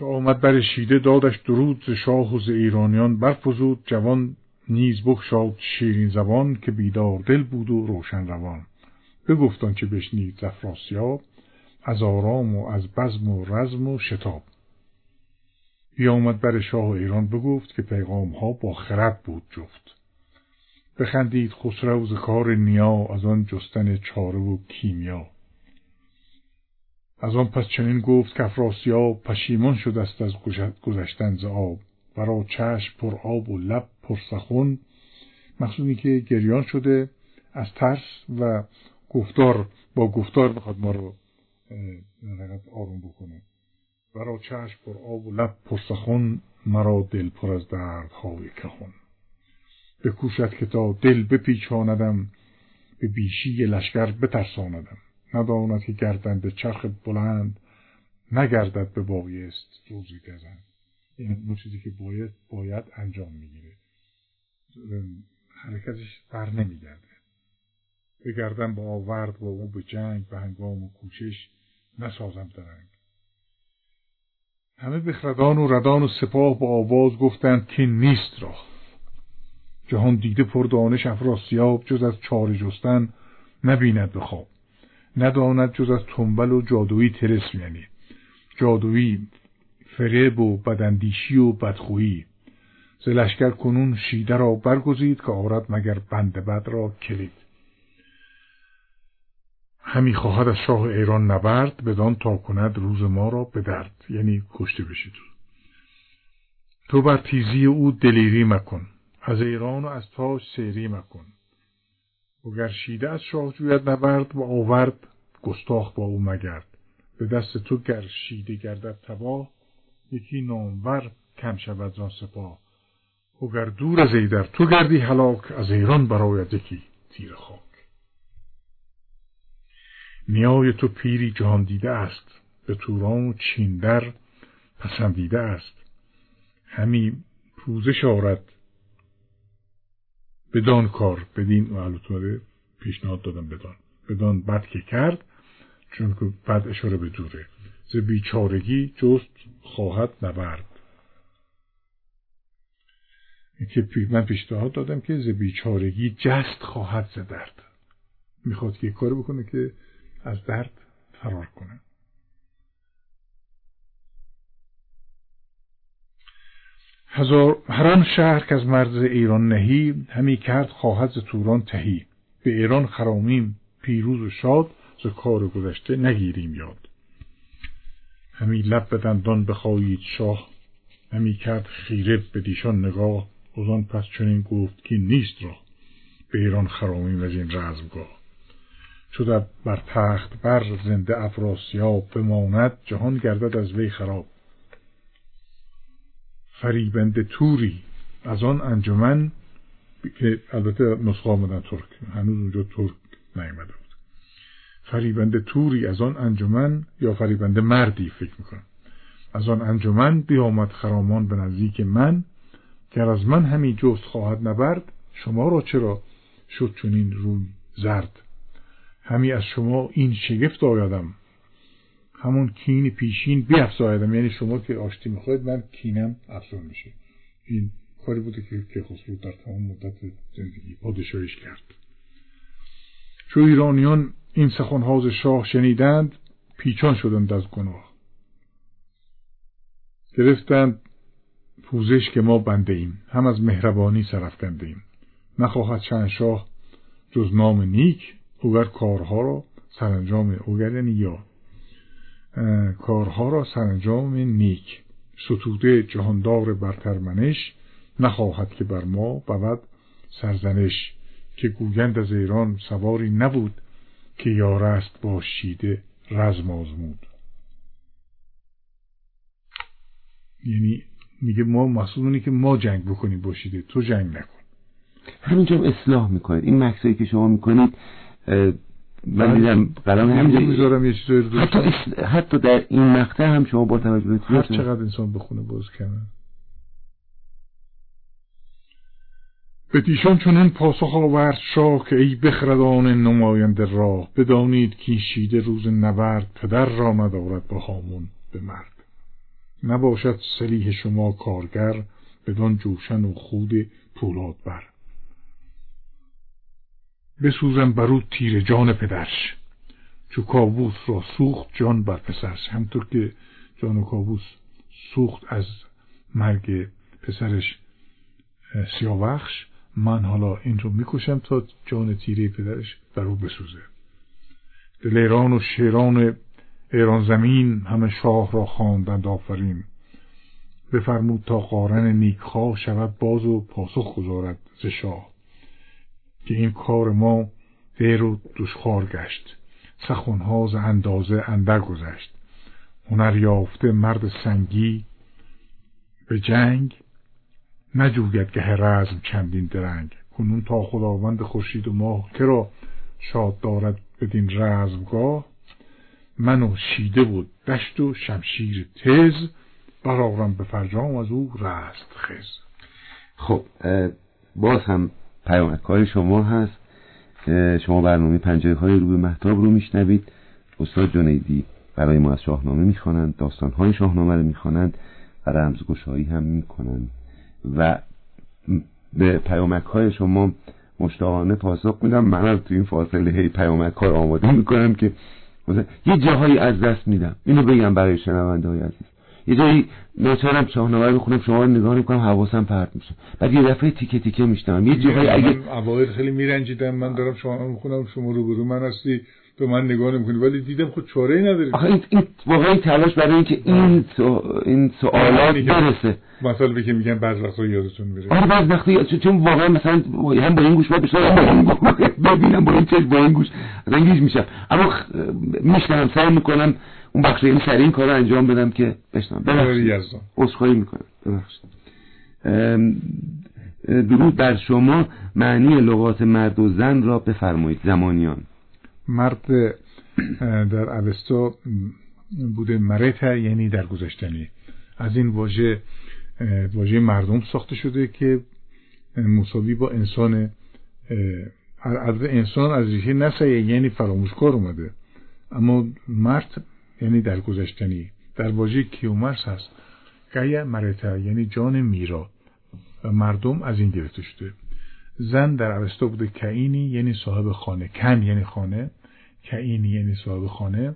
چو آمد بر شیده دادش درود ز شاه و ز ایرانیان برفزود جوان نیز بگشاد شیرین زبان که بیدار دل بود و روشن روان. بگفت چه بشنید ز افراسیاب از آرام و از بزم و رزم و شتاب. بیامد بر شاه و ایران بگفت که پیغام ها با خرد بود جفت. بخندید خسرو ز کار نیا از آن جستن چاره و کیمیا. از آن پس چنین گفت که افراسیاب پشیمان شد است از گذشتن ز آب. ورا چشم پر آب و لب پر سخن. مقصودی که گریان شده از ترس و گفتار با گفتار بخواد ما رو آروم بکنه. ورا چشم پر آب و لب پر سخن. مرا دل پر از دردهای کهن. بکوشد که تا دل بپیچاندم به بیشی لشکر بترساندم. نداند که گردند چرخ بلند نگردد به بایست روزی گزند این اون چیزی که باید باید انجام می‌گیره. حرکتش بر نمیگرده. بگردم با آورد با او به جنگ به هنگام و کوشش نسازم درنگ. همه بخردان و ردان و سپاه با آواز گفتند که نیست را. جهان دیده پر دانش افراسیاب جز از چار جستن نبیند به خواب. نداند جز از تنبل و جادویی ترسم یعنی جادویی فریب و بدندیشی و بدخویی. ز لشکر کنون شیده را برگزید که آرد مگر بند بد را کلید. همی خواهد از شاه ایران نبرد بدان تا کند روز ما را به درد. یعنی کشته بشید تو بر تیزی او دلیری مکن. از ایران و از تاج سیری مکن. وگر شیده از شاه جوید نبرد و آورد گستاخ با او مگرد. به دست تو گر شیده گردد تباه یکی نامور کم شود زان سپاه. وگر دور از ایدر تو گردی هلاک از ایران برای یکی تیر خاک. نیای تو پیری جهان دیده است به توران و چیندر پسندیده است. همی پوزش آرد بدان کار بدین و پیشنهاد دادم بدان. بدان بد که کرد چون که بد اشاره به دوره. ز بیچارگی جست خواهد نبرد. که من پیشنهاد دادم که ز بیچارگی جست خواهد ز درد. می‌خواد که کار بکنه که از درد فرار کنه. هزار هران شهر که از مرز ایران نهی همی کرد خواهد ز توران تهی. به ایران خرامیم پیروز و شاد ز کار گذشته نگیریم یاد. همی لب به دندان بخواهید شاه همی کرد خیره به دیشان نگاه. از پس چنین گفت که نیست را. به ایران خرامیم از این رزمگاه. شده بر تخت بر زنده افراسیاب بماند جهان گردد از وی خراب. فریبنده توری. از آن انجمن که البته نسخه آمدن ترک. هنوز اونجا ترک نیامده بود. فریبنده توری از آن انجمن یا فریبنده مردی فکر می‌کنم. از آن انجمن بیامد خرامان به نزدیک من. گر از من همی جست خواهد نبرد شما را چرا شد روی زرد؟ همی از شما این شگفت آیدم. همون کین پیشین بیافزایدم یعنی شما که آشتی می‌خواید من کینم افزون میشه. این کاری بوده که خسرو در تمام مدت زندگی پادشاهیش کرد. چو ایرانیان این سخنها ز شاه شنیدند پیچان شدند از گناه. گرفتند پوزش که ما بنده ایم. هم از مهربانی سرفکنده ایم. نخواهد چند شاه جز نام نیک اوگر کارها را سرانجام اوگر یعنی یا کارها را سرانجام نیک. ستوده جهاندار برترمنش نخواهد که بر ما بود سرزنش که گویند از ایران سواری نبود که یار است با شیده رزم آزمود. یعنی میگه ما مسئول که ما جنگ بکنیم باشیده تو جنگ نکن. همینجا اصلاح می‌کنید. این مکسایی که شما می‌کنید من دیدم قلم همینجا می‌ذارم یه چیزایی حتی, حتی در این مقطع هم شما با توجه هر چقدر انسان بخونه باز کنه. به دیشان چنین پاسخ آورد شاه که ای بخردان نماینده راه بدانید که شیده روز نبرد پدر را ندارد با هامون به مرد. نباشد سلیح شما کارگر بدان جوشن و خود پولاد بر. بسوزم برو تیر جان پدرش. چو کابوس را سوخت جان بر پسرش. همطور که جان کابوس سوخت از مرگ پسرش سیاوخش من حالا این رو می‌کشم تا جان تیره پدرش بر او بسوزه. دل ایران و شیران ایران زمین همه شاه را خواندند آفرین. بفرمود تا قارن نیکخواه شود باز و پاسخ گذارد ز شاه. که این کار ما دیر و دشخار گشت. سخنها ز اندازه اندر گذشت. هنر یافته مرد سنگی به جنگ نجوید که رزم چندین درنگ. کنون تا خداوند خورشید و ماه کرا شاد دارد بدین رزمگاه من و شیده بود دشت و شمشیر تز برارم به فرجام از او رست خز خب باز هم پیامک شما هست شما برنامه پنجه های رو محتاب رو میشنوید. استاد جنیدی برای ما از شاهنامه می‌خوانند داستان های شاهنامه رو می‌خوانند و رمزگشایی هم می‌کنند. و به پیامک های شما مشتاقانه پاسخ میدم. من از تو این فاصله هی پیامک ها آماده می‌کنم که یه جاهایی از دست میدم. اینو بگم برای شنونده های عزیز. یه جایی ناچارم شاهنامه بخونم شما رو نگاه می‌کنم حواسم پرت میشه. بعد یه دفعه تیکه تیکه میشتم یه جاهایی اگه اوایل خیلی میرنجیدم من دارم شما می‌خونم شما رو برو من هستی به من نگاه نمی‌کنی. ولی دیدم خود چاره ای نداری. آخه این, این واقعا تلاش برای اینکه این سو... این سوالات برسه. مثلا که میگن بعض وقتا یادتون میره. آره بعض وقتا چون واقعا مثلا هم با این گوش باید بشنوم با این گوش ببینم با این با این گوش رنگیش میشم. اما میشنم سعی می‌کنم اون بخش این سری این کار رو انجام بدم که بشنم ببخشید. عذرخواهی می‌کنم. ببخشید. درود بر شما. معنی لغات مرد و زن را بفرمایید زمانیان. مرد در اوستا بوده مرتا یعنی در گذشتنی. از این واژه واژه مردم ساخته شده که مساوی با انسان از انسان از ریشه نسایه یعنی فراموشکار اومده. اما مرد یعنی در گذشتنی. در واژه کیومرس هست. گیا مرتا یعنی جان میرا. و مردم از این گرفته شده. زن در اوستا بوده کعینی یعنی صاحب خانه. کن یعنی خانه. کعینی یعنی صاحب خانه.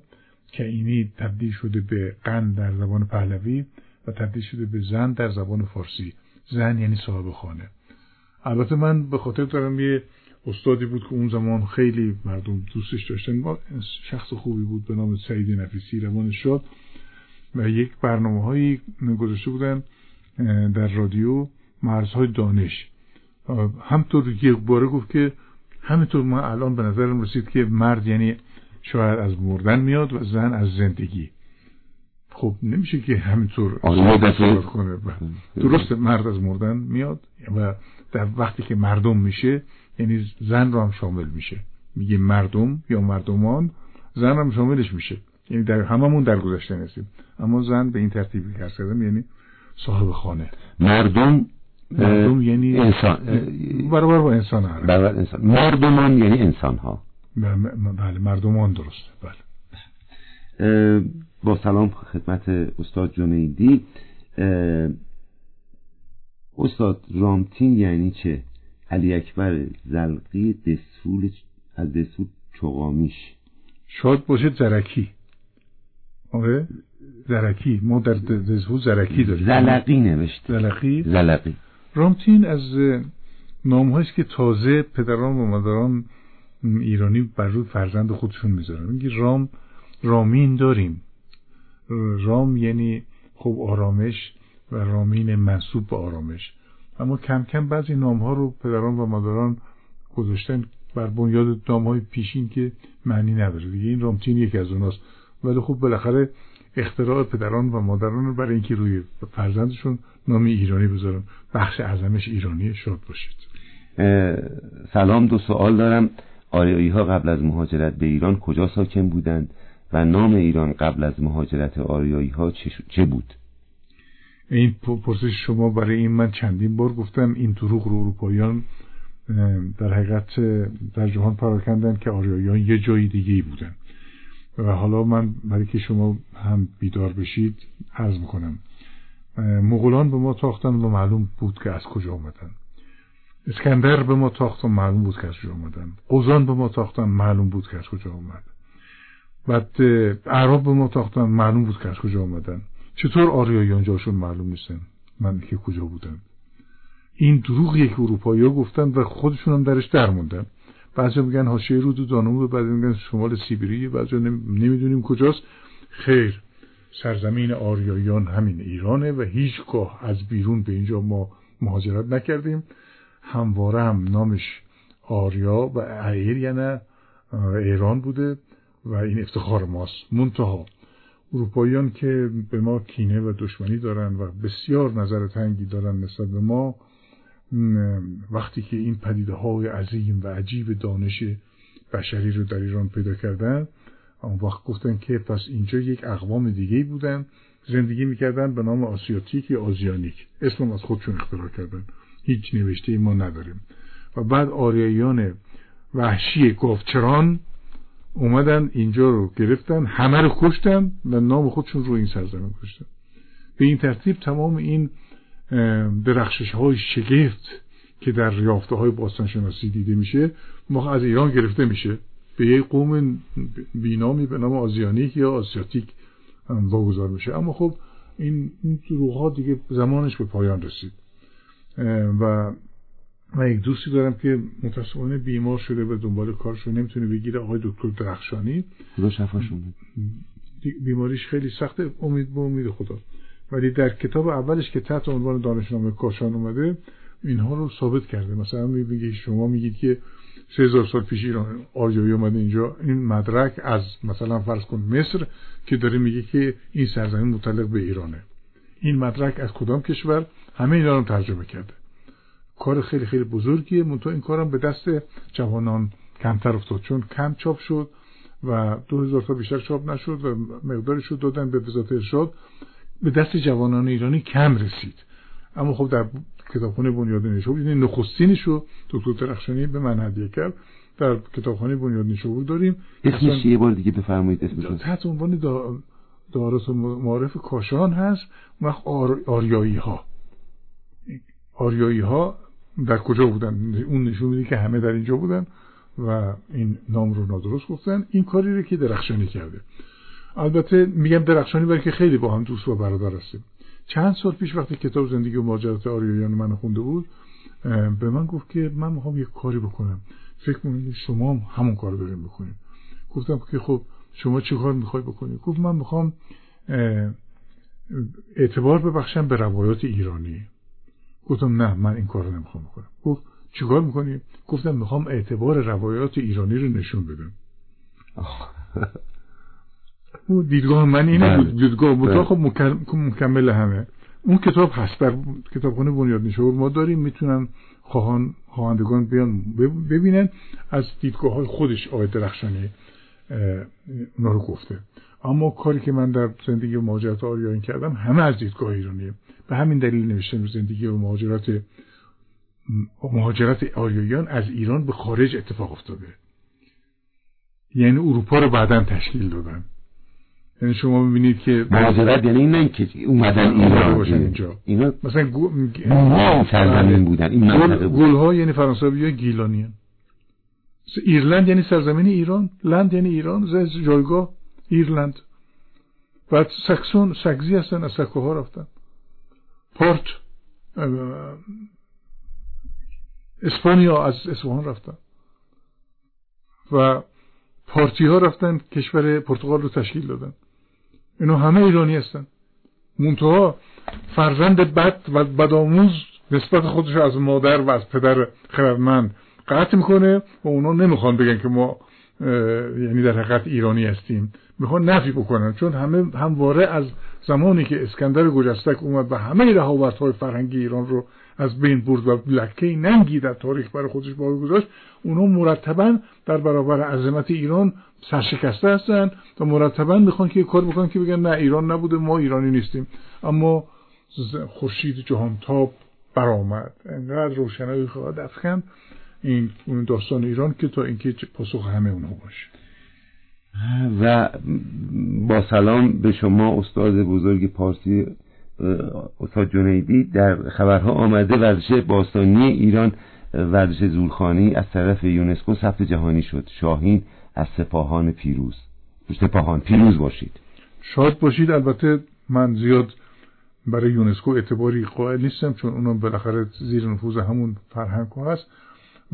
کعینی تبدیل شده به قن در زبان پهلوی و تبدیل شده به زن در زبان فارسی. زن یعنی صاحب خانه. البته من به خاطر دارم یه استادی بود که اون زمان خیلی مردم دوستش داشتن. با شخص خوبی بود به نام سعید نفیسی روان شد و یک برنامه هایی گذاشته بودن در رادیو مرزهای دانش. همطور یک باره گفت که همینطور ما الان به نظرم رسید که مرد یعنی شاید از مردن میاد و زن از زندگی. خب نمیشه که همینطور کنه. درست مرد از مردن میاد و در وقتی که مردم میشه یعنی زن رو هم شامل میشه. میگه مردم یا مردمان زن هم شاملش میشه. یعنی در هممون در گذشته نسیم اما زن به این ترتیبی که یعنی صاحب خانه. مردم مردم یعنی انسان. برابر با انسان برابر انسان. مردمان یعنی انسان ها بله مردمان درسته. بله. با سلام خدمت استاد جنیدی. استاد رامتین یعنی چه؟ علی اکبر زلقی دسفول از دسفول چقامیش شاد باشه زرکی. آره زرکی. ما در دسفول زرکی داریم. زلقی نوشت زلقی. زلقی. رامتین از نام که تازه پدران و مادران ایرانی بر روی فرزند خودشون می‌ذارن. میگه رام رامین داریم. رام یعنی خوب آرامش و رامین منصوب به آرامش. اما کم کم بعضی نام ها رو پدران و مادران گذاشتن بر بنیاد نام های پیشین که معنی نداره دیگه. این رامتین یکی از اوناست. ولی خب بالاخره اختراع پدران و مادران رو برای اینکه روی فرزندشون نام ایرانی بذارن بخش اعظمش ایرانی شاد باشید. سلام دو سوال دارم. آریایی ها قبل از مهاجرت به ایران کجا ساکن بودند و نام ایران قبل از مهاجرت آریایی ها چه بود؟ این پرسش شما برای این من چندین بار گفتم این دروغ رو اروپاییان در حقیقت در جهان پراکندن که آریاییان یه جایی دیگه بودن. و حالا من برای که شما هم بیدار بشید عرض می‌کنم مغولان به ما تاختن و معلوم بود که از کجا آمدن. اسکندر به ما تاخت و معلوم بود که از کجا آمدن. قوزان به ما تاختن معلوم بود که از کجا آمد. بعد عرب به ما تاختن معلوم بود که از کجا آمدن. چطور آریاییان جاشون معلوم نیستن. من که کجا بودن این دروغ یک اروپایی ها گفتن و خودشون هم درش در موندن. بعضی میگن حاشیه رود دانوب بعضی میگن شمال سیبری بعضی نمی‌دونیم کجاست. خیر سرزمین آریاییان همین ایرانه و هیچگاه از بیرون به اینجا ما مهاجرت نکردیم. همواره هم نامش آریا و ایر یعنی ایران بوده و این افتخار ماست. منتها اروپاییان که به ما کینه و دشمنی دارن و بسیار نظر تنگی دارن نسبت به ما وقتی که این پدیده های عظیم و عجیب دانش بشری رو در ایران پیدا کردن اون وقت گفتن که پس اینجا یک اقوام دیگه بودن زندگی می‌کردن به نام آسیاتیک یا آزیانیک. اسم از خودشون اختراع کردن. هیچ نوشته ما نداریم. و بعد آریاییان وحشی گفچران اومدن اینجا رو گرفتن همه رو کشتن و نام خودشون رو این سرزمین کشتن. به این ترتیب تمام این درخشش های شگفت که در یافته های باستانشناسی دیده میشه ما از ایران گرفته میشه. به یک قوم بینامی به نام آزیانیک یا آسیاتیک واگذار میشه. اما خب این دروغ ها دیگه زمانش به پایان رسید. و من یک دوستی دارم که متاسفانه بیمار شده و دنبال کارشو نمی‌تونه بگیره. آقای دکتر درخشانی. خدا شفاشون بیماریش خیلی سخته. امید به امید خدا. ولی در کتاب اولش که تحت عنوان دانشنامه کاشان اومده اینها رو ثابت کرده. مثلا میگه شما میگید که سه هزار سال پیش ایران آریایی اومده اینجا. این مدرک از مثلا فرض کن مصر که داره میگه که این سرزمین متعلق به ایرانه. این مدرک از کدام کشور؟ همه اینا رو ترجمه کرده. کار خیلی خیلی بزرگیه. منتها این کارم به دست جوانان کمتر افتاد. چون کم چاپ شد و دو هزار تا بیشتر چاپ نشد و مقدارش رو دادن به وزارت ارشاد به دست جوانان ایرانی کم رسید. اما خب در کتابخانه بنیاد نشابور یعنی نخستینش رو دکتر درخشانی به من هدیه کرد. در کتابخانه بنیاد نشابور داریم. اسمش یه بار دیگه بفرمایید اسمش تحت عنوان دارس معارف کاشان هست. وقت آریایی ها آریایی ها در کجا بودن؟ اون نشون میده که همه در اینجا بودن و این نام رو نادرست گفتن. این کاری رو که درخشانی کرده. البته میگم درخشانی برای که خیلی با هم دوست و برادر هستیم. چند سال پیش وقتی کتاب زندگی و ماجرات آریایان من خونده بود به من گفت که من می‌خوام یک کاری بکنم. فکر می‌کنید شما هم همون کار داریم بکنیم گفتم که خب شما چه کار می‌خوای بکنی؟ گفت من می‌خوام اعتبار ببخشم به روایات ایرانی. گفتم نه من این کار رو نمی‌خوام بکنم. گفت چیکار می‌کنی؟ گفتم می‌خوام اعتبار روایات ایرانی رو نشون بدم. دیدگاه من اینه بود بله. دیدگاه بله. خب مکمل همه. اون کتاب هست در کتابخانه بنیاد نشور ما داریم می‌تونن خواهان خواهندگان بیان ببینن از دیدگاه های خودش آقای درخشانی اونا رو گفته. اما کاری که من در زندگی مهاجرت آریان کردم همه از دیدگاه ایرانیه. به همین دلیل نوشتم زندگی و مهاجرت مهاجرت آریاییان از ایران به خارج اتفاق افتاده. یعنی اروپا رو بعدا تشکیل دادن. یعنی شما می‌بینید که مهاجرت یعنی این که اومدن ایران. اینجا. اینا مثلا گو... سرزمین بودن. این گل ها یعنی فرانسوی ها گیلانی ایرلند یعنی سرزمین ایران. لند یعنی ایران. جایگاه ایرلند. بعد سکسون سگزی هستن از سکوها رفتن. پورت اسپانیا از اصفهان رفتن. و پارتی ها رفتن کشور پرتغال رو تشکیل دادن. اینا همه ایرانی هستن. منتها فرزند بد و بدآموز نسبت خودش از مادر و از پدر خردمند قطع می‌کنه و اونا نمی‌خوان بگن که ما یعنی در حقیقت ایرانی هستیم. می‌خوان نفی بکنن چون همه همواره از زمانی که اسکندر گجستک اومد و همه رهاورت های فرهنگی ایران رو از بین برد و لکه ننگی در تاریخ برای خودش باقی گذاشت اونا مرتبا در برابر عظمت ایران سرشکسته هستن و مرتبا می‌خوان که کار بکنن که بگن نه ایران نبوده ما ایرانی نیستیم. اما خورشید جهان تاب برآمد. انقدر روشنایی خواهد افکن این داستان ایران که تا اینکه پاسخ همه اونها باشه. و با سلام به شما استاد بزرگ پارسی استاد جنیدی در خبرها آمده ورزش باستانی ایران ورزش زورخانی از طرف یونسکو ثبت جهانی شد. شاهین از سپاهان پیروز. سپاهان پیروز باشید. شاد باشید. البته من زیاد برای یونسکو اعتباری قائل نیستم چون اونم بالاخره زیر نفوذ همون فرهنگ هست.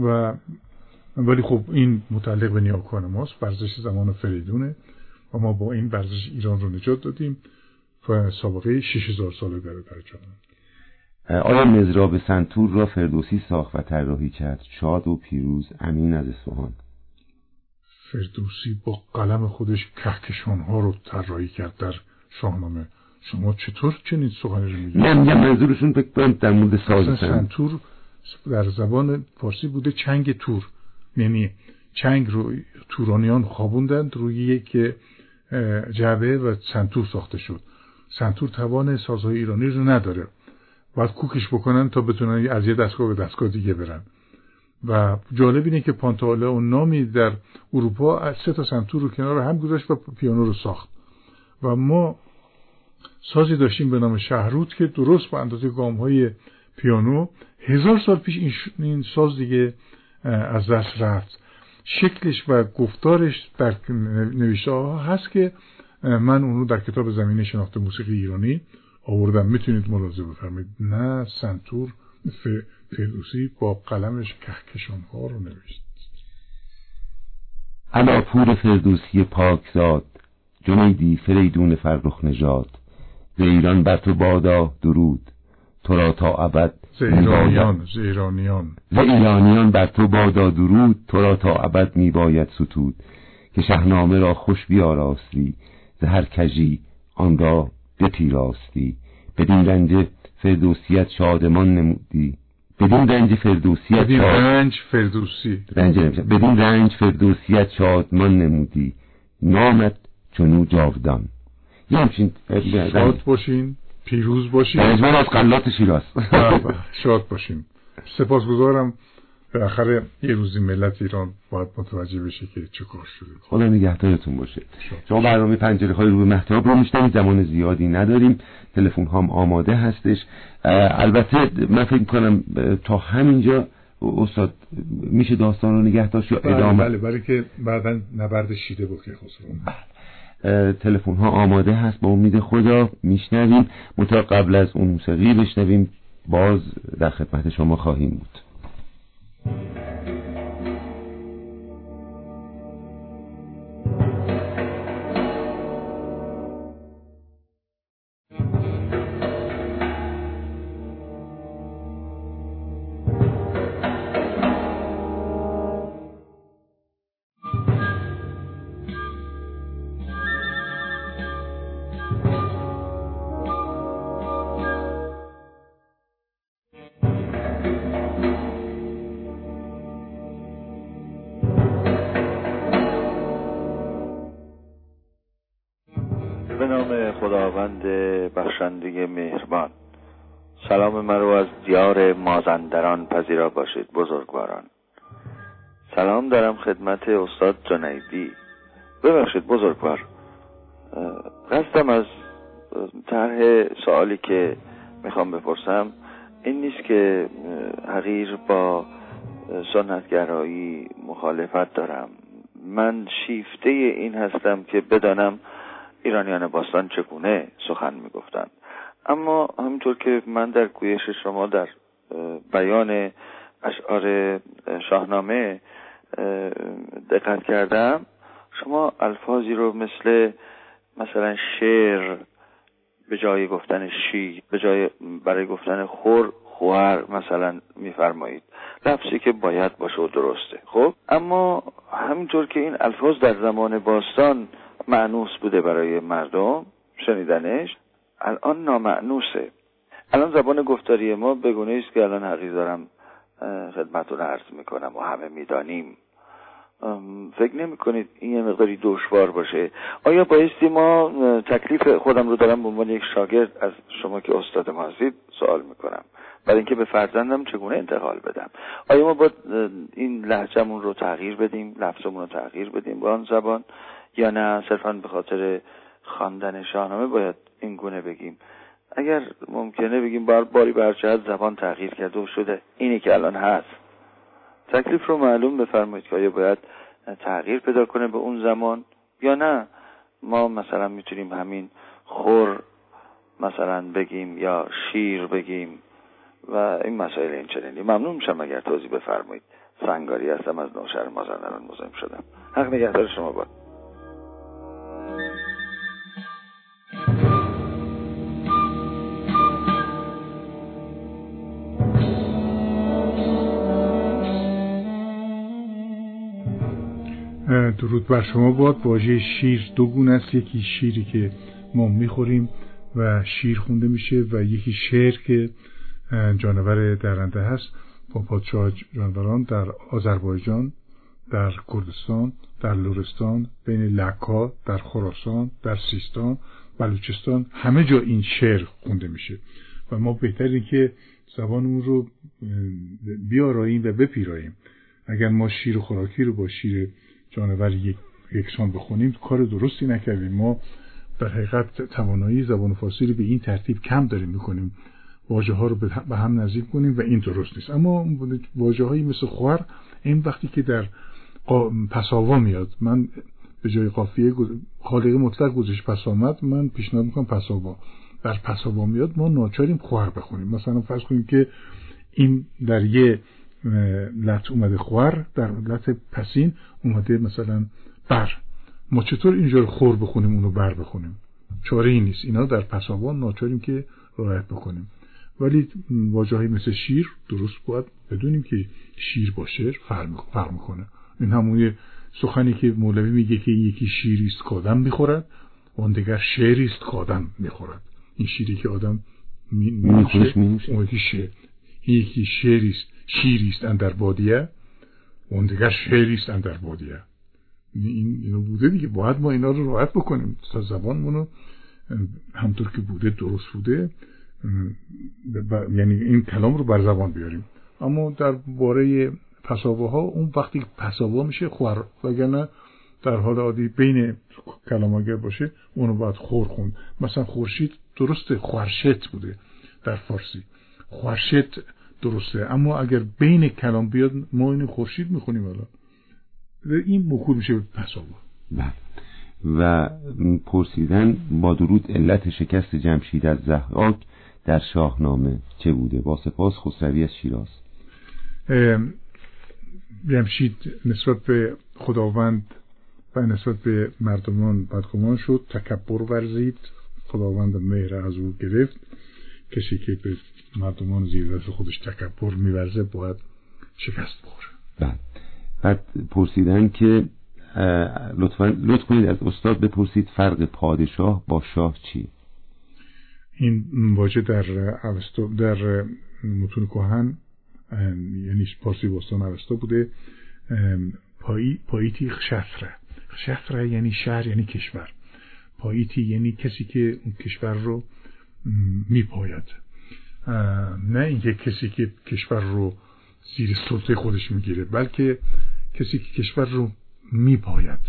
و ولی خب این متعلق به نیاکان ماست. ورزش زمان فریدونه و ما با این ورزش ایران رو نجات دادیم و سابقه 6000 ساله داره در جهان. آیا مزراب سنتور را فردوسی ساخت و طراحی کرد. شاد و پیروز. امین از اصفهان. فردوسی با قلم خودش کهکشان ها رو طراحی کرد در شاهنامه. شما چطور چنین سخنی رو میگید نه میگم منظورشون فکر در مورد ساز سنتور در زبان فارسی بوده چنگ تور. یعنی چنگ رو تورانیان خوابوندند روی یک جعبه و سنتور ساخته شد. سنتور توان سازهای ایرانی رو نداره. باید کوکش بکنن تا بتونن از یه دستگاه به دستگاه دیگه برن. و جالب اینه که پانتاله و نامی در اروپا از سه تا سنتور رو کنار هم گذاشت و پیانو رو ساخت. و ما سازی داشتیم به نام شهرود که درست با اندازه گام های پیانو. هزار سال پیش این ساز دیگه از دست رفت. شکلش و گفتارش در نوشته هست که من اون رو در کتاب زمینه شناخت موسیقی ایرانی آوردم. می‌تونید ملاحظه بفرمایید. نه سنتور فردوسی با قلمش کهکشان ها رو نوشت. علا پور فردوسی پاکزاد جنیدی فریدون فرخ نژاد ز ایران بر تو بادا درود. تو را تا ابد ز ایرانیان ز ایرانیان. ز ایرانیان بر تو بادا درود تو را تا ابد میباید ستود. که شهنامه را خوش بیاراستی ز هر کژی آن را بپیراستی. بدین رنج فردوسیت شادمان نمودی. بدین رنج فردوسیت بدین رنج فردوسی. رنج بدین رنج فردوسیت شادمان نمودی. نامت چونو جاودان. یه همچین شاد باشین. پیروز باشین من از قلات شیراز. شاد باشین سپاسگزارم. بالاخره یه روزی ملت ایران باید متوجه بشه که چه کار شده. خدا نگهدارتون باشه. شما برنامه پنجره های رو به محتاب رو میشنید زمان زیادی نداریم. تلفن هم آماده هستش. البته من فکر کنم تا همینجا استاد میشه داستان رو نگه داشت یا بله ادامه؟ بله برای که بعدا نبرد شیده بکه خسرو. تلفن ها آماده هست. با امید خدا میشنویم. متا قبل از اون موسیقی بشنویم. باز در خدمت شما خواهیم بود. خدمت استاد جنیدی. ببخشید بزرگوار قصدم از طرح سوالی که می‌خوام بپرسم این نیست که حقیر با سنتگرایی مخالفت دارم. من شیفته این هستم که بدانم ایرانیان باستان چگونه سخن می‌گفتند. اما همینطور که من در گویش شما در بیان اشعار شاهنامه دقت کردم. شما الفاظی رو مثل مثلا شعر به جای گفتن شی به جای برای گفتن خور خوهر مثلا میفرمایید. لفظی که باید باشه و درسته. خب؟ اما همینطور که این الفاظ در زمان باستان معنوس بوده برای مردم شنیدنش الان نامعنوسه. الان زبان گفتاری ما بگونه است که الان حقیق دارم خدمتون عرض می‌کنم و همه می‌دانیم. فکر نمی کنید این یه مقداری دشوار باشه؟ آیا بایستی ما تکلیف خودم رو دارم به عنوان یک شاگرد از شما که استاد ما هستید سوال می‌کنم. برای اینکه به فرزندم چگونه انتقال بدم؟ آیا ما با این لحجمون رو تغییر بدیم لفظمون رو تغییر بدیم با آن زبان؟ یا نه صرفا به خاطر خواندن شاهنامه باید این گونه بگیم. اگر ممکنه بگیم بار باری برچه زبان تغییر کرده و شده اینی که الان هست. تکلیف رو معلوم بفرمایید که آیا باید تغییر پیدا کنه به اون زمان یا نه؟ ما مثلا می‌تونیم همین خور مثلا بگیم یا شیر بگیم و این مسائل این چنینی ممنون میشم اگر توضیح بفرمایید. سنگاری هستم از نوشهر مازندران مزاحم شدم. حق نگهدار شما باد. درود بر شما. باد واژه شیر دو گونه است. یکی شیری که ما می‌خوریم و شیر خونده میشه و یکی شیر که جانور درنده هست. با پادشاه جانوران در آذربایجان در کردستان در لورستان بین لکا در خراسان در سیستان بلوچستان همه جا این شعر خونده میشه. و ما بهتره که زبانمون رو بیاراییم و بپیراییم. اگر ما شیر خوراکی رو با شیر جانور یک یکسان بخونیم کار درستی نکردیم. ما در حقیقت توانایی زبان فارسی رو به این ترتیب کم داریم می‌کنیم. واژه ها رو به هم نزدیک کنیم و این درست نیست. اما واژه هایی مثل خور این وقتی که در پساوا میاد من به جای قافیه خالق مطلق گذاشت پس آمد من پیشنهاد می‌کنم پساوا. در پساوا میاد ما ناچاریم خور بخونیم. مثلا فرض کنیم که این در یه لط اومده خور در لط پسین اومده مثلا بر. ما چطور اینجا خور بخونیم اونو بر بخونیم؟ چاره ای نیست. اینا در پساوا ناچاریم که رعایت بکنیم. ولی واجهی مثل شیر درست باید بدونیم که شیر با شیر فرق می‌کنه. این همون سخنی که مولوی میگه که یکی شیری است که آدم می‌خورد اون دیگر است که آدم می‌خورد. این شیری که آدم می‌خوره اون یکی این یکی شعری است شیری است اندر بادیه اون دیگر شعری است اندر بادیه. این اینو بوده دیگه. باید ما اینا رو رعایت بکنیم. تا زبانمونو همطور که بوده درست بوده یعنی این کلام رو بر زبان بیاریم. اما در باره پساوه ها اون وقتی پساوا میشه خور وگرنه در حال عادی بین کلام اگر باشه اونو باید خور خوند. مثلا خورشید درسته خورشت بوده در فارسی. خورشت درسته. اما اگر بین کلام بیاد ما این خورشید می‌خونیم الان. این مخور میشه به بله. و پرسیدن با درود علت شکست جمشید از زهراک در شاهنامه چه بوده؟ با سپاس خسروی از شیراز. جمشید نسبت به خداوند و نسبت به مردمان بدگمان شد تکبر ورزید خداوند مهر از او گرفت. کسی که به مردمان زیر دست خودش تکبر میورزه باید شکست بخوره. بله بعد پرسیدن که لطفا لطف کنید از استاد بپرسید فرق پادشاه با شاه چی؟ این واژه در در متون کهن یعنی پارسی باستان اوستا بوده. پایی پاییتی شهره شهره یعنی شهر یعنی کشور. پاییتی یعنی کسی که اون کشور رو میپاید. نه اینکه کسی که کشور رو زیر سلطه خودش می‌گیره بلکه کسی که کشور رو میپاید.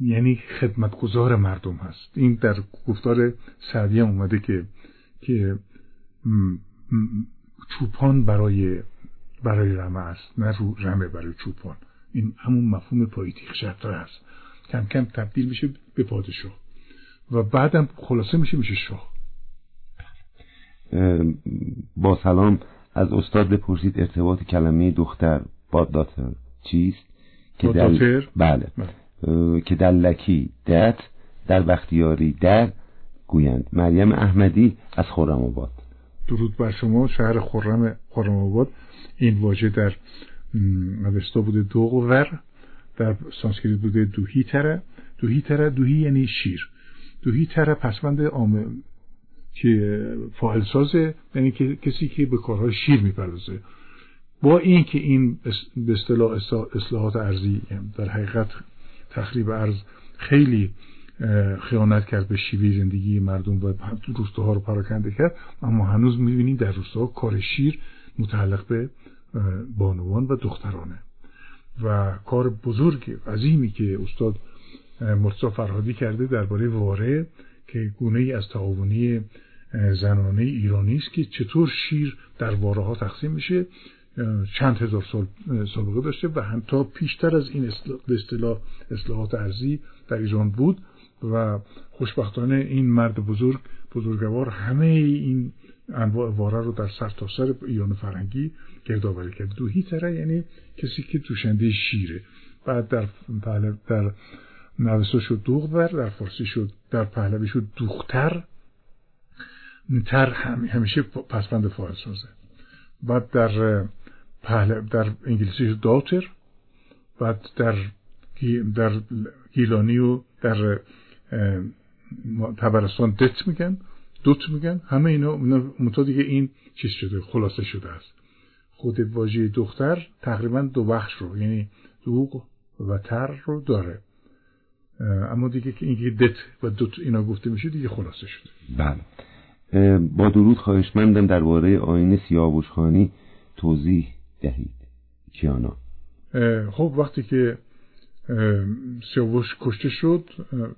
یعنی خدمتگزار مردم هست. این در گفتار سعدی اومده که که چوپان برای برای رمه است نه رو رمه برای چوپان. این همون مفهوم پایتیخ شطره است کم کم تبدیل میشه به پادشاه. و بعدم خلاصه میشه میشه شاه. با سلام از استاد بپرسید ارتباط کلمه دختر با داتر چیست؟ که در بله. بله. که در لکی دت در بختیاری در گویند. مریم احمدی از خورم آباد. درود بر شما شهر خرم خرم آباد. این واژه در اوستا بوده دوغور در سانسکریت بوده دوهی تره. دوهی تره دوهی یعنی شیر. دوهی تره پسوند آمه که فاعل سازه یعنی کسی که به کارهای شیر می‌پردازه. با این که این به اصطلاح اصلاحات ارزی در حقیقت تخریب ارز خیلی خیانت کرد به شیوه زندگی مردم و روستاها رو پراکنده کرد اما هنوز می‌بینیم در روستاها کار شیر متعلق به بانوان و دخترانه. و کار بزرگ عظیمی که استاد مرتضی فرهادی کرده درباره واره که گونه ای از تعاونی زنانه ایرانی است که چطور شیر در واره ها تقسیم میشه چند هزار سال سابقه داشته و همتا پیشتر از این به اصطلاح اصلاحات ارزی در ایران بود و خوشبختانه این مرد بزرگ بزرگوار همه این انواع واره رو در سر تا سر ایران فرنگی گردآوری کرد. دو هیتره یعنی کسی که دوشنده شیره. بعد در در نوستا شد دوغبر در فارسی شد در پهلوی شد دوختر. تر همیشه پسبند فاعل سازه بعد در پهل... در انگلیسی داتر بعد در در گیلانی و در تبرستان دت میگن دوت میگن. همه اینا متا دیگه این چیز شده خلاصه شده است. خود واژه دختر تقریبا دو بخش رو یعنی دوغ و تر رو داره. اما دیگه که اینکه دت و دوت اینا گفته میشه دیگه خلاصه شده. بله. با درود خواهشمندم درباره آین سیاوش خانی توضیح دهید. کیانا. خب وقتی که سیاوش کشته شد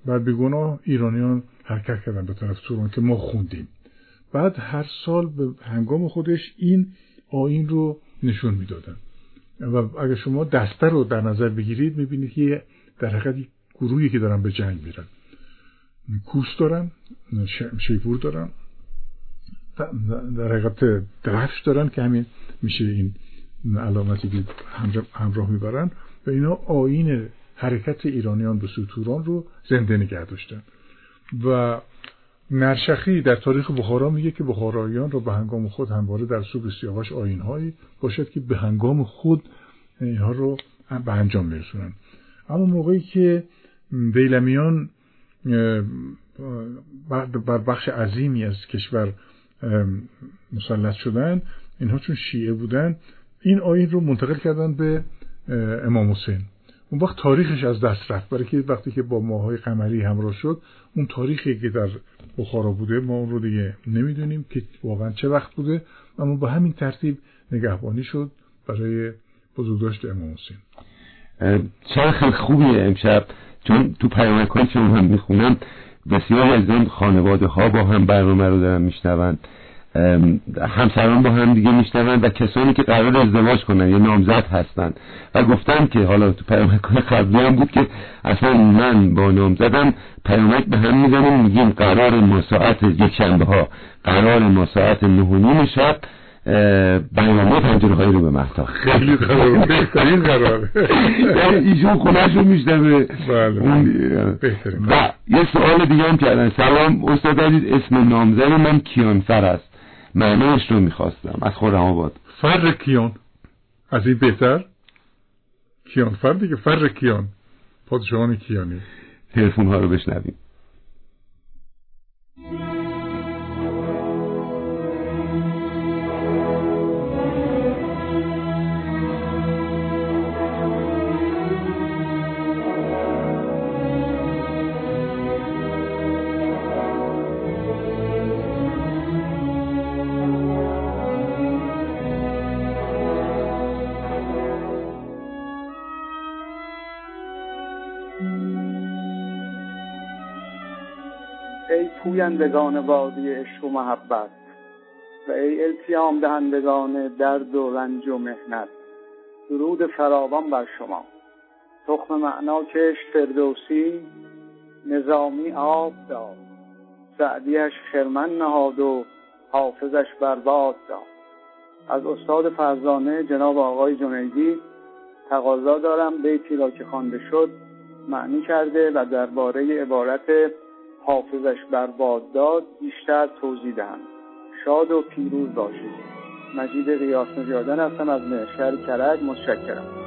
بر بگناه ایرانیان حرکت کردن به طرف توران که ما خوندیم. بعد هر سال به هنگام خودش این آین رو نشون می‌دادن. و اگر شما دسته رو در نظر بگیرید می‌بینید که در حقیقت گروهی که دارن به جنگ میرن. کوس دارن شیپور دارن. در حقیقت درفش دارن که همین میشه این علامتی که همراه می‌برن و اینا آین حرکت ایرانیان به سوتوران رو زنده نگه داشتن. و نرشخی در تاریخ بخارا میگه که بخاراییان رو به هنگام خود همواره در سوب سیاوش آینهایی باشد که به هنگام خود اینها رو به انجام برسونن اما موقعی که دیلمیان بر بخش عظیمی از کشور مسلط شدن اینها چون شیعه بودن این آین رو منتقل کردن به امام حسین. اون وقت تاریخش از دست رفت. برای که وقتی که با ماهای قمری همراه شد اون تاریخی که در بخارا بوده ما اون رو دیگه نمی‌دونیم که واقعا چه وقت بوده اما با همین ترتیب نگهبانی شد برای بزرگداشت امام حسین. چرا خیلی خوبیه امشب. چون تو پیامک هم می‌خونم بسیار از این خانواده ها با هم برنامه رو دارن میشنون همسران با هم دیگه میشنون و کسانی که قرار ازدواج کنن یا نامزد هستن. و گفتن که حالا تو پیامک قبلی هم بود که اصلا من با نامزدم پیامک به هم می‌زنیم میگیم قرار ما ساعت یک شنبه ها قرار ما ساعت نه شب. بیانه پنجره هایی رو به محتا خیلی قرار بهترین قراره یعنی ایشون خونهش رو میشنوه. بله. و یه سوال دیگه هم کردن. سلام استاد عزیز اسم نامزد من کیانفر است. معنیش رو می‌خواستم. از خودم آباد. فر کیان. از این بهتر؟ کیانفر دیگه. فر کیان. پادشاهان کیانی. تلفن ها رو بشنویم. پویندگان وادی عشق و محبت و ای التیام دهندگان درد و رنج و مهنت درود فراوان بر شما. تخم معنا کشت فردوسی نظامی آب داد. سعدیش خرمن نهاد و حافظش برباد داد. از استاد فرزانه جناب آقای جنیدی تقاضا دارم بیتی را که خوانده شد معنی کرده و درباره عبارت حافظش بر داد بیشتر توضیح دهم. شاد و پیروز باشید. مجید ریاس نجادن هستم از شهر کرج. متشکرم.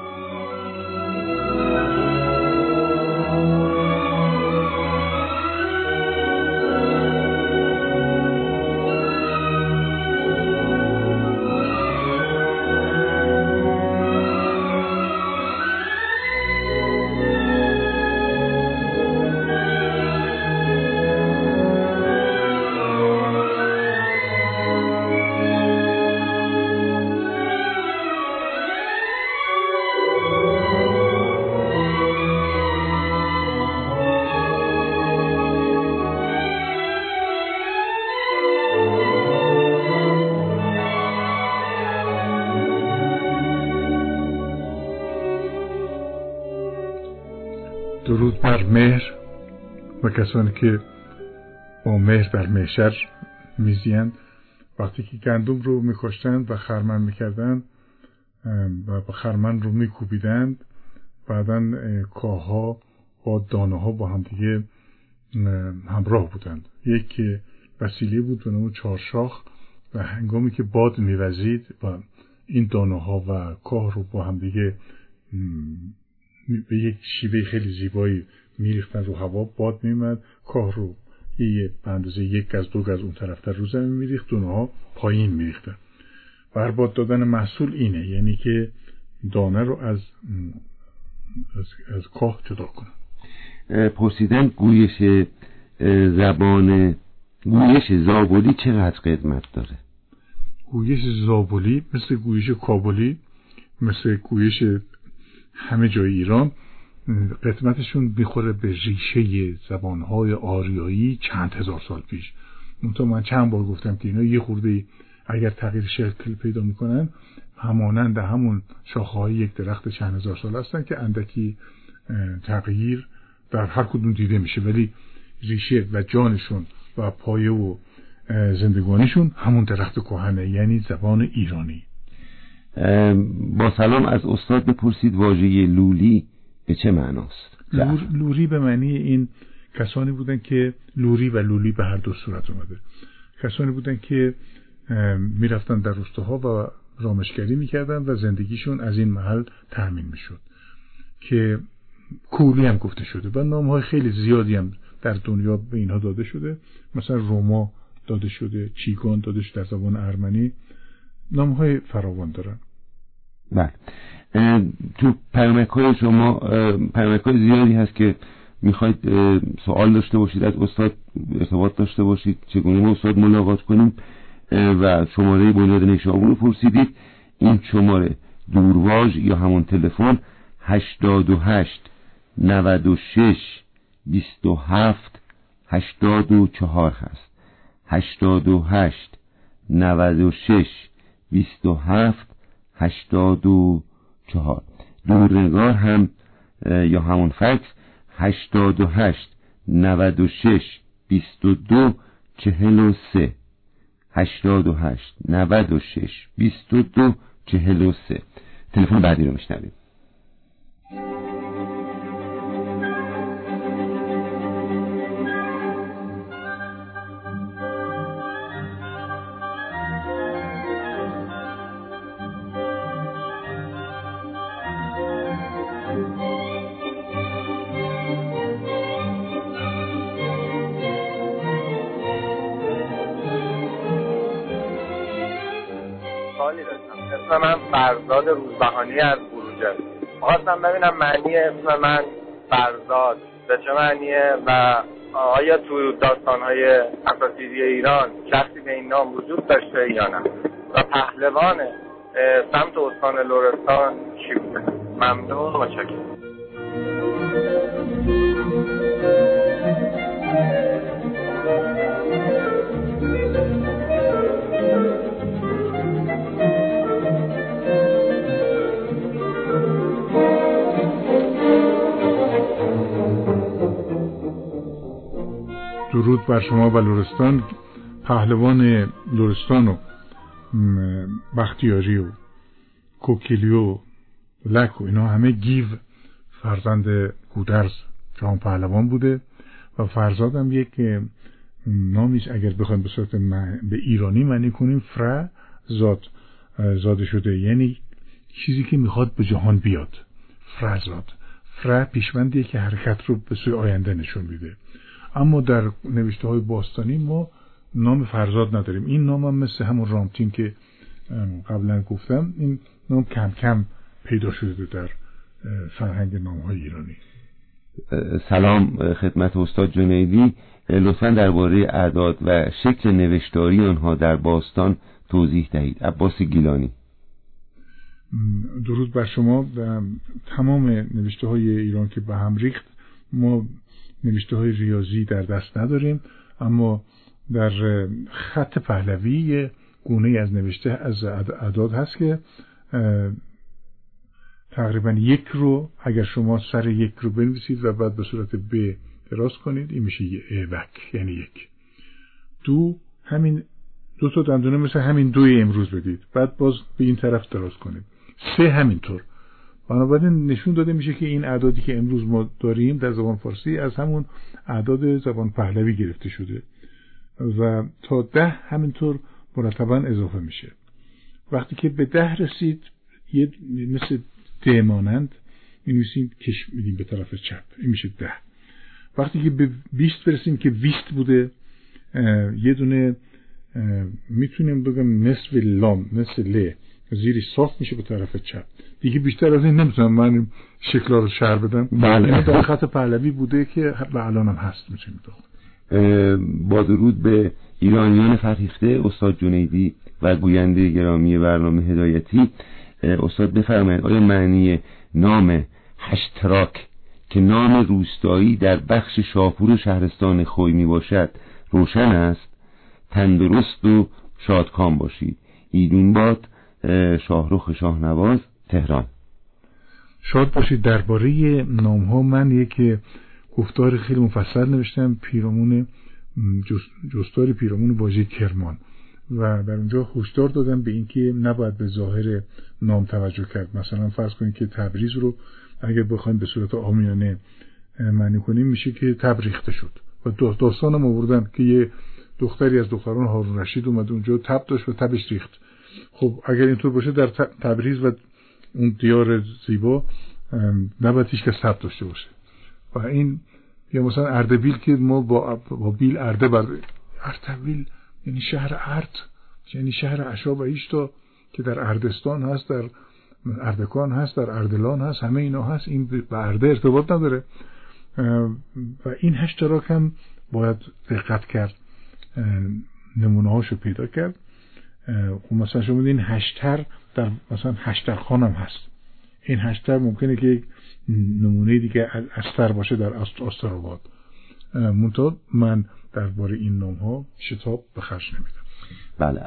کسانی که با مهر در مهشر میزیند وقتی که گندم رو میکشتند و خرمن می‌کردند و خرمن رو میکوبیدند بعدا کاها با دانه ها با هم دیگه همراه بودند. یک وسیله بود به نام چارشاخ و هنگامی که باد میوزید و این دانه ها و کاه رو با هم دیگه به یک شیوه خیلی زیبایی میریختن رو هوا باد میمد کاه رو یه اندازه یک گز دو گز اون طرفتر رو زمین میریخت. دونه ها پایین میریختن. برباد دادن محصول اینه یعنی که دانه رو از از, از کاه جدا کنن. پرسیدن گویش زبان گویش زابولی چقدر قدمت داره؟ گویش زابولی مثل گویش کابلی مثل گویش همه جای ایران قدمتشون می‌خوره به ریشه زبانهای آریایی چند هزار سال پیش. منطقه من چند بار گفتم که اینا یه خورده اگر تغییر شکل پیدا می‌کنن همانند همون شاخه های یک درخت چند هزار سال هستن که اندکی تغییر در هر کدوم دیده میشه. ولی ریشه و جانشون و پایه و زندگانیشون همون درخت کهنه یعنی زبان ایرانی. با سلام از استاد بپرسید واژه لولی. به چه معناست؟ لور، لوری به معنی این کسانی بودن که لوری و لولی به هر دو صورت اومده. کسانی بودن که می‌رفتن در روستاها و رامشگری می‌کردن و زندگیشون از این محل تأمین می‌شد که کولی هم گفته شده و نام های خیلی زیادی هم در دنیا به اینها داده شده. مثلا روما داده شده چیگان داده شده در زبان ارمنی نام های فراوان دارن. بله. تو پیامک های شما پیامک های زیادی هست که می‌خواید سوال داشته باشید از استاد ارتباط داشته باشید چگونه ما استاد ملاقات کنیم و شماره بنیاد نیشابور رو پرسیدید. این شماره دورواژ یا همون تلفن 88 96 27 84 هست. 88 96 27 84 دورنگار هم یا همون فکس 88 96 22 43 88 96 22 43 تلفن بعدی رو میشنویم. فرزاد روزبهانی از بروجه. خواستم ببینم معنی اسم من فرزاد به چه معنیه و آیا تو داستانهای اساطیری ایران شخصی به این نام وجود داشته یا نه. و پهلوان سمت استان لورستان چی بوده؟ ممنون متشکرم. درود بر شما و لورستان پهلوان لورستان و بختیاری و کوکیلی و لک و اینا همه گیو فرزند گودرز جهان پهلوان بوده و فرزاد هم یک نامیش اگر بخوایم به صورت به ایرانی معنی کنیم فر زاد زاده شده. یعنی چیزی که می‌خواد به جهان بیاد. فرزاد فر پیشوندیه که حرکت رو به سوی آینده نشون میده. اما در نوشته های باستانی ما نام فرزاد نداریم. این نام هم مثل همون رامتین که قبلا گفتم این نام کم کم پیدا شده در فرهنگ نام های ایرانی. سلام خدمت استاد جنیدی. لطفا درباره اعداد و شکل نوشتاری آنها در باستان توضیح دهید. عباس گیلانی. درود بر شما تمام نوشته های ایران که به هم ریخت ما نوشته های ریاضی در دست نداریم اما در خط پهلوی گونه از نوشته از اعداد هست که تقریبا یک رو اگر شما سر یک رو بنویسید و بعد به صورت ب دراز کنید این میشه یه وک یعنی یک. دو همین دو تا دندونه مثل همین دوی امروز بدید بعد باز به این طرف دراز کنید. سه همینطور. بنابراین نشون داده میشه که این اعدادی که امروز ما داریم در زبان فارسی از همون اعداد زبان پهلوی گرفته شده و تا ده همینطور مرتبا اضافه میشه. وقتی که به ده رسید یه مثل ده مانند می‌نویسیم کش میدیم به طرف چپ. این میشه ده. وقتی که به بیست برسیم که بیست بوده یه دونه می‌تونیم بگم نصف لام نصف ل. زیری صاف میشه به طرف چپ. دیگه بیشتر از این نمی‌تونم من شکلا رو شهر بدم. بله. در خط پهلوی بوده که به الان هم هست می‌تونیم با درود به ایرانیان فرهیخته استاد جنیدی و گوینده گرامی برنامه هدایتی. استاد بفرمایید آیا معنی نام هشتراک که نام روستایی در بخش شاپور و شهرستان خوی می باشد روشن است؟ تندرست و شادکام باشید. ایدون باد شاهروخ شاهنواز تهران. شاد باشید. درباره نام ها من یک گفتار خیلی مفصل نوشتم. پیرامون جستار پیرامون واژه کرمان. و در اونجا هشدار دادم به اینکه نباید به ظاهر نام توجه کرد. مثلا فرض کنید که تبریز رو اگر بخوایم به صورت آمیانه معنی کنیم میشه که تبریخته شد. و داستانم آوردن که یه دختری از دختران هارون رشید اومد اونجا تب داشت و تبش ریخت. خب اگر اینطور باشه در تبریز و اون دیار زیبا نباید هیچ کس تب داشته باشه. و این یا مثلا اردبیل که ما با, با بیل ارده بر اردبیل یعنی شهر ارد یعنی شهر عشا و ایشتا که در اردستان هست در اردکان هست در اردلان هست همه اینا هست این به ارده ارتباط نداره. و این هشتراک هم باید دقت کرد نمونه هاشو پیدا کرد. مثلا شما این هشتر در مثلا هشتر خانم هست. این هشتر ممکنه که نمونه دیگه استر باشه در آباد منتها من درباره این نام ها شتاب به خرج نمیدم. بله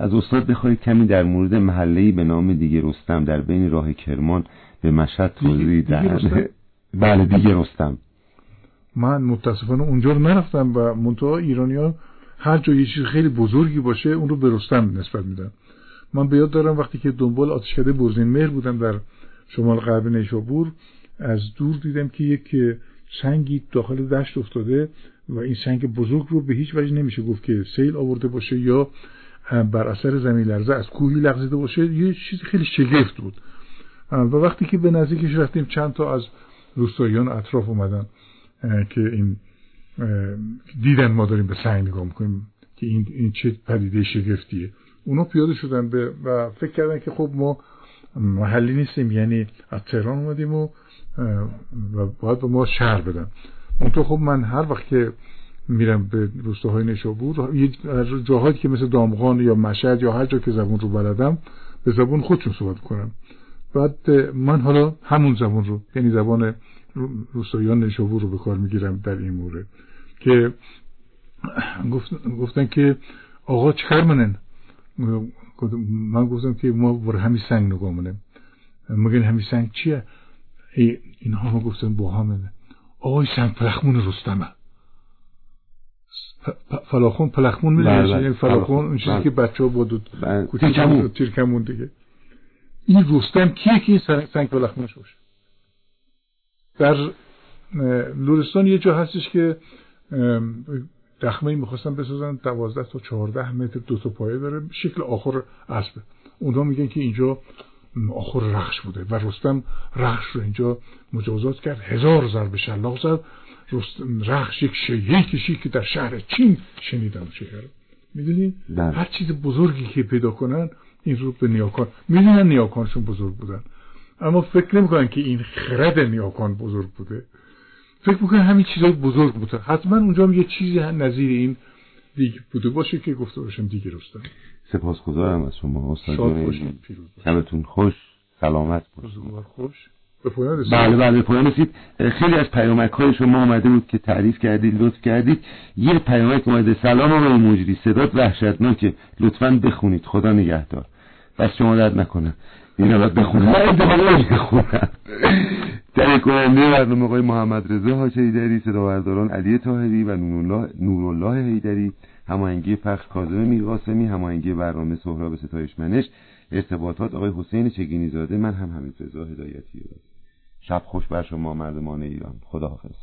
از استاد بخواهید کمی در مورد محله به نام دیگه رستم در بین راه کرمان به مشهد توضیح دهند بله دیگه رستم. من متاسفانه اونجا نرفتم و منتها ایرانی ها هر جا یه چیز خیلی بزرگی باشه اون رو به رستم نسبت میدن. من به یاد دارم وقتی که دنبال آتشکده برزین مهر بودم در شمال غرب نیشابور از دور دیدم که یک سنگی داخل دشت افتاده و این سنگ بزرگ رو به هیچ وجه نمیشه گفت که سیل آورده باشه یا بر اثر زمین لرزه از کوهی لغزیده باشه. یه چیز خیلی شگفت بود. و وقتی که به نزدیکش رفتیم چند تا از روستاییان اطراف اومدن که این دیدن ما داریم به سنگ نگاه می‌کنیم که این, این چه پدیده شگفتیه. اونا پیاده شدن به و فکر کردن که خب ما محلی نیستیم یعنی از تهران اومدیم و و باید به ما شهر بدن. اونطور خب من هر وقت که میرم به روستاهای نشابور یه جاهایی که مثل دامغان یا مشهد یا هر جا که زبون رو بلدم به زبون خودشون صحبت کنم بعد من حالا همون زبان رو یعنی زبان روستاییان نشابور رو به کار می‌گیرم در این مورد. که گفتن که آقا چکر منن؟ من گفتم که ما بر همین سنگ نگاه منم مگن همین سنگ چیه؟ اینها ما گفتن با همه آقای سنگ پلخمون رستمه فلاخون پلخمون می‌دونی؟ بله، بله. یعنی فلاخون اون چیزی بله. که بچه ها با دو تیرکمون. دیگه. این رستم کیه که این سنگ, پلخمونش باشه در لورستان یه جا هستش که دخمه ای می‌خواستن بسازن دوازده تا چهارده متر دو تا پایه داره شکل آخر اسبه اونها میگن که اینجا آخر رخش بوده و رستم رخش رو اینجا مجازات کرد. هزار ضرب شلاق زد. رخش یک شیعه کشی که در شهر چین شنیدم شهر. می‌دونی؟ بله. هر چیز بزرگی که پیدا کنن این رو به نیاکان می‌دونن نیاکانشون بزرگ بودن. اما فکر نمی‌کنن که این خرد نیاکان بزرگ بوده. فکر می‌کنن همین چیزای بزرگ بوده. حتما اونجا یه چیزی نظیر این دیگه بوده باشه که گفته باشم دیگه رستم سپاسگزارم از شما. استاد. شبتون خوش. سلامت باشید. خوش. بله بله پایان رسید. خیلی از پیامک های شما آمده بود که تعریف کردید لطف کردید. یه پیامک اومده. سلام آقای مجری. صدات وحشتناکه. لطفا بخونید. خدا نگهدار. بس شما درد نکنه. این حالا بخونم. من انتخاب بخونم. در کننده برنامه آقای محمد رضا هاشمی دری صداورداران علی طاهری و نورالله نورالله هیدری هماهنگی پخش کاظم میرقاسمی هماهنگی برنامه سهراب ستایش منش ارتباطات آقای حسین چگینی زاده من هم همین رضا هدایتی شب خوش بر شما مردمان ایران. خداحافظ.